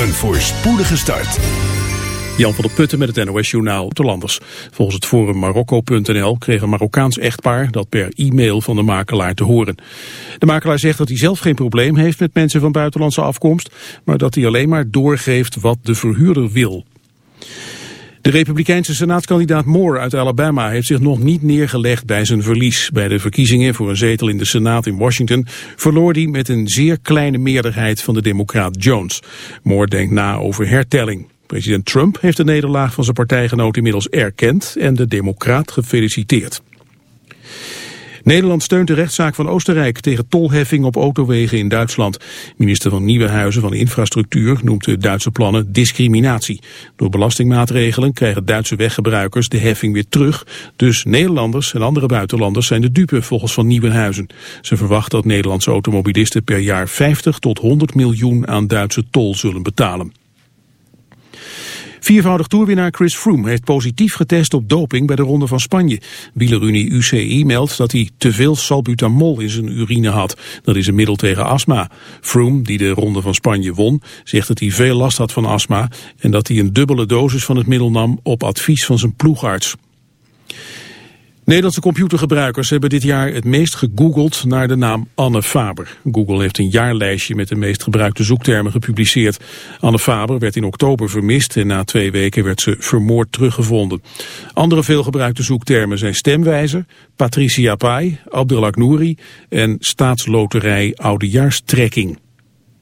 Een voorspoedige start. Jan van der Putten met het NOS-journaal de landers. Volgens het forum Marokko.nl kreeg een Marokkaans echtpaar dat per e-mail van de makelaar te horen. De makelaar zegt dat hij zelf geen probleem heeft met mensen van buitenlandse afkomst, maar dat hij alleen maar doorgeeft wat de verhuurder wil. De republikeinse senaatskandidaat Moore uit Alabama heeft zich nog niet neergelegd bij zijn verlies. Bij de verkiezingen voor een zetel in de Senaat in Washington verloor hij met een zeer kleine meerderheid van de democraat Jones. Moore denkt na over hertelling. President Trump heeft de nederlaag van zijn partijgenoot inmiddels erkend en de democraat gefeliciteerd. Nederland steunt de rechtszaak van Oostenrijk tegen tolheffing op autowegen in Duitsland. Minister van Nieuwenhuizen van Infrastructuur noemt de Duitse plannen discriminatie. Door belastingmaatregelen krijgen Duitse weggebruikers de heffing weer terug. Dus Nederlanders en andere buitenlanders zijn de dupe volgens Van Nieuwenhuizen. Ze verwacht dat Nederlandse automobilisten per jaar 50 tot 100 miljoen aan Duitse tol zullen betalen. Viervoudig toerwinnaar Chris Froome heeft positief getest op doping bij de Ronde van Spanje. Wielerunie UCI meldt dat hij te veel salbutamol in zijn urine had. Dat is een middel tegen astma. Froome, die de Ronde van Spanje won, zegt dat hij veel last had van astma... en dat hij een dubbele dosis van het middel nam op advies van zijn ploegarts. Nederlandse computergebruikers hebben dit jaar het meest gegoogeld naar de naam Anne Faber. Google heeft een jaarlijstje met de meest gebruikte zoektermen gepubliceerd. Anne Faber werd in oktober vermist en na twee weken werd ze vermoord teruggevonden. Andere veelgebruikte zoektermen zijn stemwijzer, Patricia Pai, Abdelak Nouri en staatsloterij oudejaarstrekking.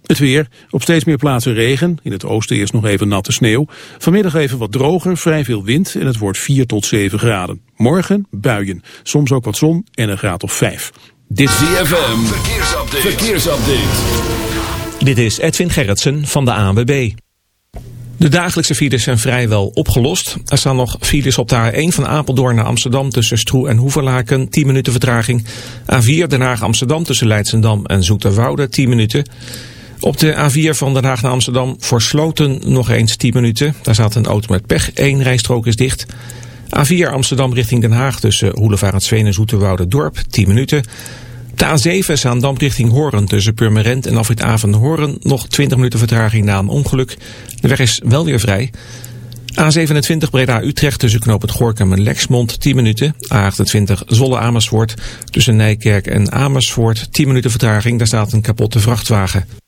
Het weer, op steeds meer plaatsen regen, in het oosten eerst nog even natte sneeuw. Vanmiddag even wat droger, vrij veel wind en het wordt 4 tot 7 graden. Morgen buien, soms ook wat zon en een graad of 5. Dit is ZFM, verkeersupdate. verkeersupdate. Dit is Edwin Gerritsen van de ANWB. De dagelijkse files zijn vrijwel opgelost. Er staan nog files op de A1 van Apeldoorn naar Amsterdam tussen Stroe en Hoeverlaken, 10 minuten vertraging. A4 Den Haag Amsterdam tussen Leidsendam en Zoeterwoude, 10 minuten. Op de A4 van Den Haag naar Amsterdam voor Sloten nog eens 10 minuten. Daar staat een auto met pech, één rijstrook is dicht. A4 Amsterdam richting Den Haag tussen Hoelevarensveen en Zoeterwoude Dorp, 10 minuten. De A7 Zaandam richting Horen tussen Purmerend en Afrit Horen nog 20 minuten vertraging na een ongeluk. De weg is wel weer vrij. A27 Breda-Utrecht tussen Knoop het Gorkum en Lexmond 10 minuten. A28 Zolle-Amersfoort tussen Nijkerk en Amersfoort 10 minuten vertraging. Daar staat een kapotte vrachtwagen.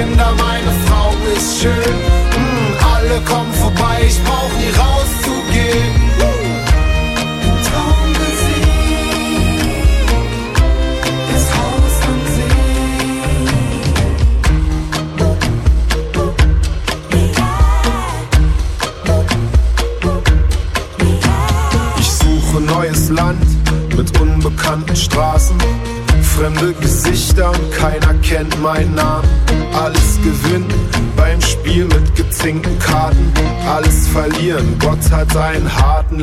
Kinder, meine Frau ist schön.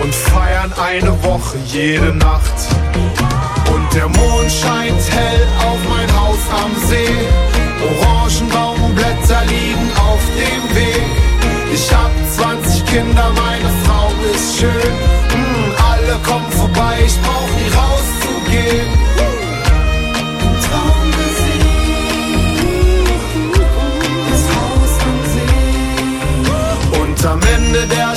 und feiern eine Woche jede Nacht. Und der Mond scheint hell auf mein Haus am See. Orangenbaumblätter liegen auf dem Weg. Ich hab 20 Kinder, meine Frau ist schön. Hm, alle kommen vorbei, ich brauch nie rauszugehen. Das Haus am See. Und am Ende der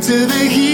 to the heat.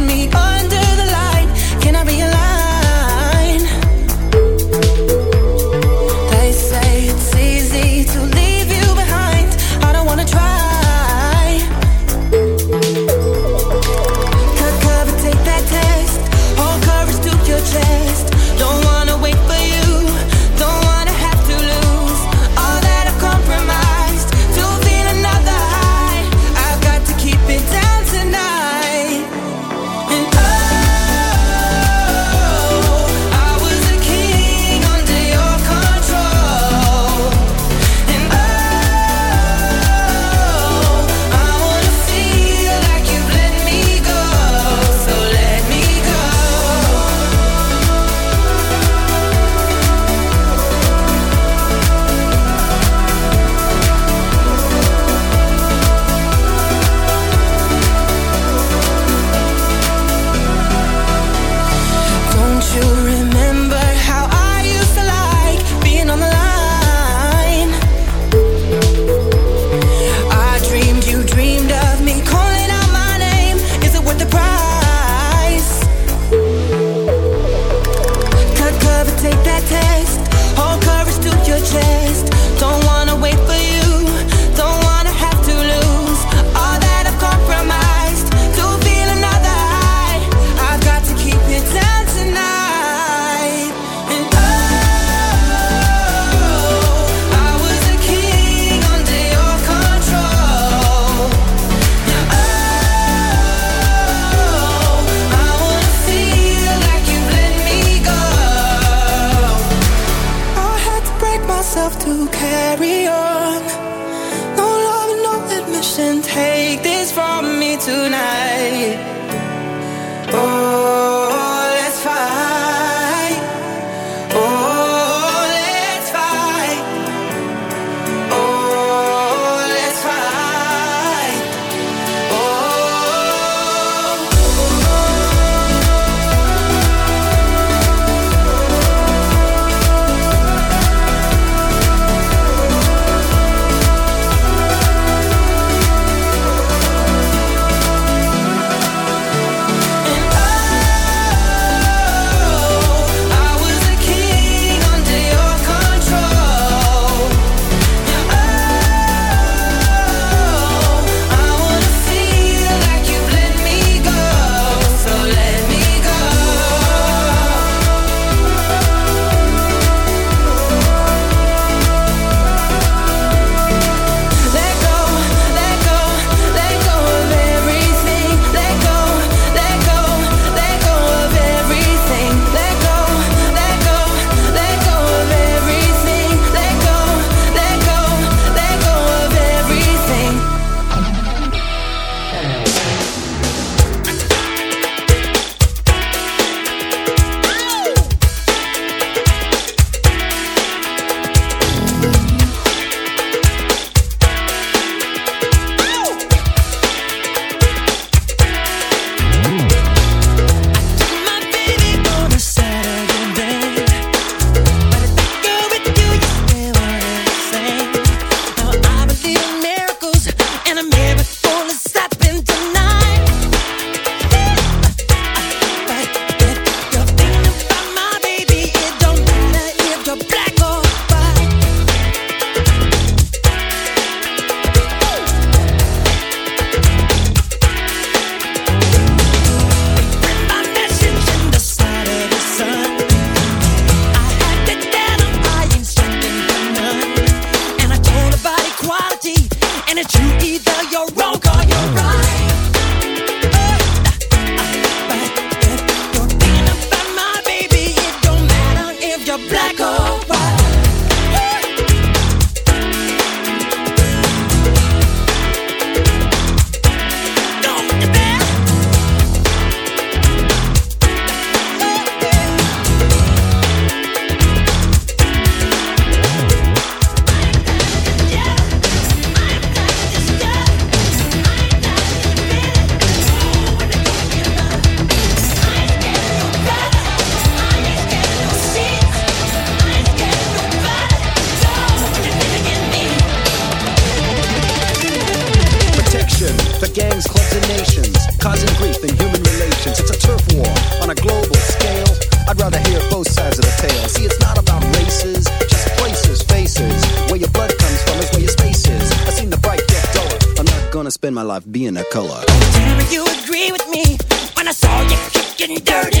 spend my life being a color. Damn, you agree with me when I saw you kicking dirty.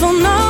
Vanaf mijn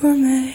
Voor mij.